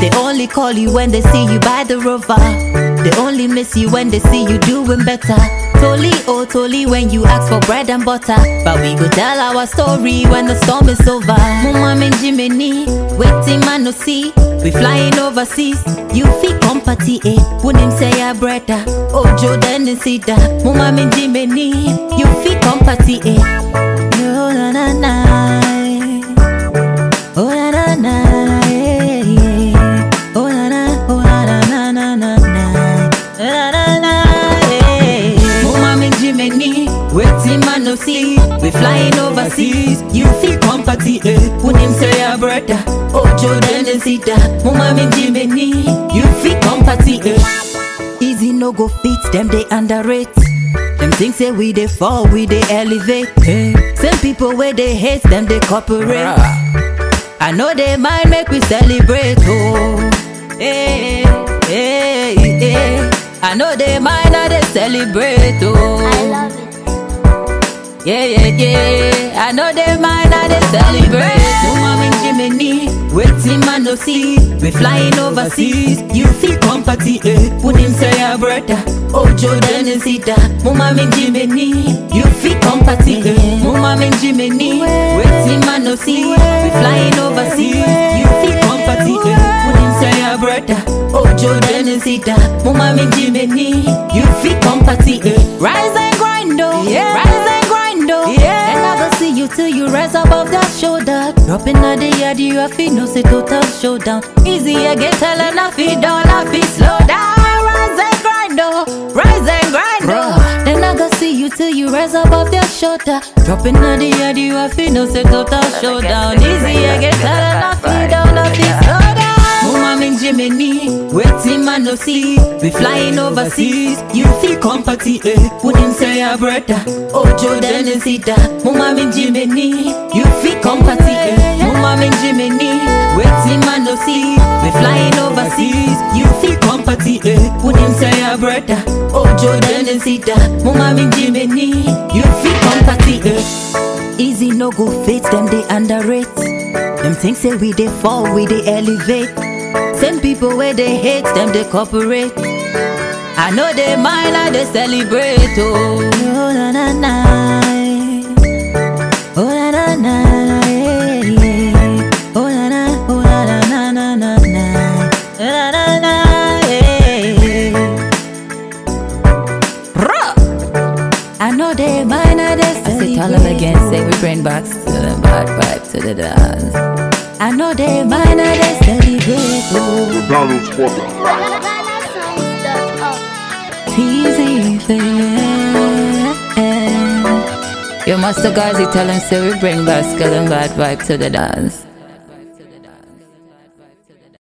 They only call you when they see you by the river. They only miss you when they see you doing better. Totally, oh, totally when you ask for bread and butter. But we go tell our story when the storm is over. Mama and Jiminy, waiting man no see. We flying overseas. You feel company, eh? Him say ya brother. Oh, Jordan and Sida. Mama and Jiminy, you feel company, eh? Man. We flying overseas. You feel company, eh? When him say ya brother, oh Jordan and Sita. Mama me Jiminy, you feel company, eh? Easy no go fit them they underrate. Them things say we they fall, we they elevate. Hey. Same people where they hate them they cooperate. Ah. I know they mind make we celebrate, oh. Hey, hey, hey. I know they mind how they celebrate, oh. I love it. Yeah, yeah, yeah. I know they mind how they celebrate. No mom in Jiminy, waiting man no see. We flying overseas. You feel company, eh? Put him say your brother. Oh, Jordan and Sita. Mama in Jiminy, you feel company, eh? Mama in Jiminy, waiting man no see. We flying overseas. You feel company, eh? Put him say your brother. Oh, Jordan and Sita. Mama in Jiminy, you rise above that shoulder. Dropping at the yard, you have to know say total showdown. Easy, I get tell and I feel down, I feel slow down. Rise and grind, oh. Rise and grind, oh. Then I go see you till you rise above that shoulder. Dropping at the yard, you have to know say total showdown. Easy, I get tell and I feel down, I feel slow down. Mama in Jiminy, waiting man no see. We flying overseas, you feel company, eh? Wouldn't say your brother, oh Jordan and Sita. Mama in Jiminy, say your brother, oh Jordan and Sita. Mama in Jiminy, you feel company, eh? Easy no go fit them they underrate. Them things say we they fall, we they elevate. Same people where they hate them they cooperate. I know they mind how they celebrate. Oh, oh na na na. Again, say bring back to the bad vibe to the dance. I know they mind how they celebrate. Oh. Donald Spotter. GhanaSongs.org. Easy thing. Yo, Master Gazi, tell them say we bring back skill and bad vibe to the dance.